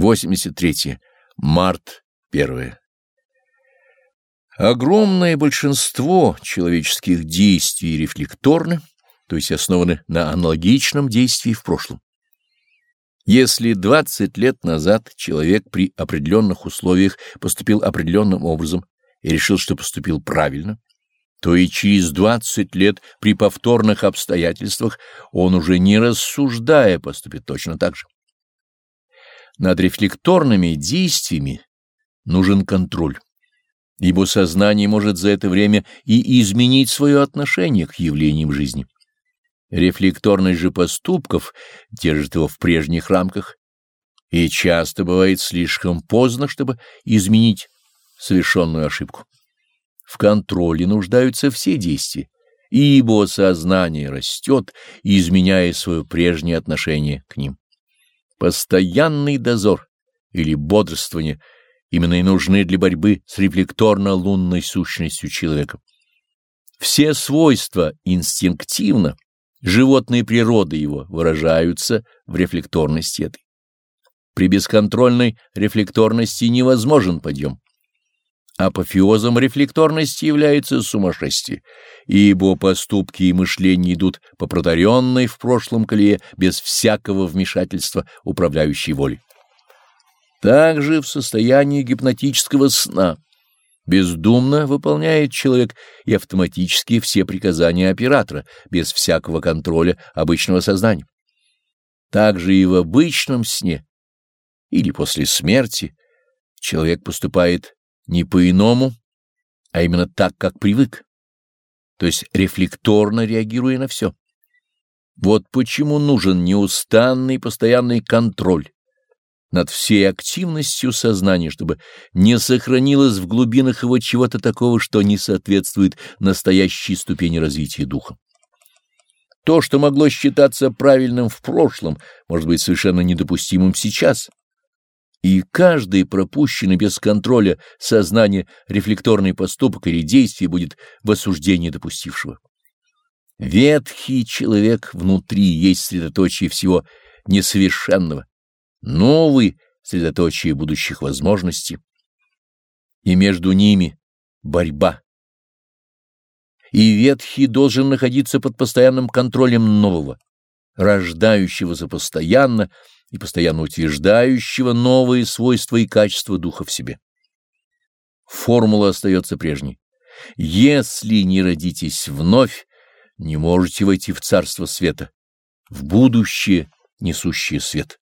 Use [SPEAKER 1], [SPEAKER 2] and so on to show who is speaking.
[SPEAKER 1] 83. Март 1. Огромное большинство человеческих действий рефлекторны, то есть основаны на аналогичном действии в прошлом. Если 20 лет назад человек при определенных условиях поступил определенным образом и решил, что поступил правильно, то и через 20 лет при повторных обстоятельствах он уже не рассуждая поступит точно так же. Над рефлекторными действиями нужен контроль, ибо сознание может за это время и изменить свое отношение к явлениям жизни. Рефлекторность же поступков держит его в прежних рамках, и часто бывает слишком поздно, чтобы изменить совершенную ошибку. В контроле нуждаются все действия, ибо сознание растет, изменяя свое прежнее отношение к ним. Постоянный дозор или бодрствование именно и нужны для борьбы с рефлекторно-лунной сущностью человека. Все свойства инстинктивно, животной природы его выражаются в рефлекторности этой. При бесконтрольной рефлекторности невозможен подъем. Апофеозом рефлекторности является сумасшествие, ибо поступки и мышления идут по протаренной в прошлом колее без всякого вмешательства управляющей воли. Также в состоянии гипнотического сна бездумно выполняет человек и автоматически все приказания оператора, без всякого контроля обычного сознания. Также и в обычном сне или после смерти человек поступает не по-иному, а именно так, как привык, то есть рефлекторно реагируя на все. Вот почему нужен неустанный постоянный контроль над всей активностью сознания, чтобы не сохранилось в глубинах его чего-то такого, что не соответствует настоящей ступени развития духа. То, что могло считаться правильным в прошлом, может быть совершенно недопустимым сейчас и каждый пропущенный без контроля сознание рефлекторный поступок или действие будет в осуждении допустившего. Ветхий человек внутри есть средоточие всего несовершенного, новый — средоточие будущих возможностей, и между ними борьба. И ветхий должен находиться под постоянным контролем нового, рождающегося постоянно, и постоянно утверждающего новые свойства и качества духа в себе. Формула остается прежней. Если не родитесь вновь, не можете войти в царство света, в будущее, несущее свет.